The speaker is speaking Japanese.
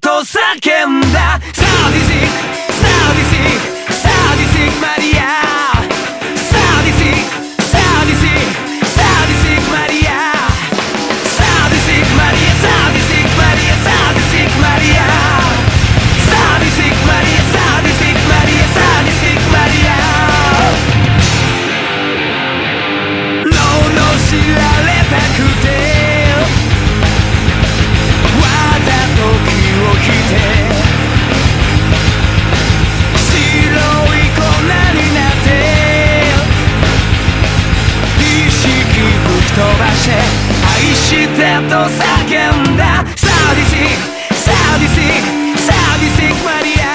と叫んだ。してと叫んだ。サウディシックサウディシックサウディシックマリア。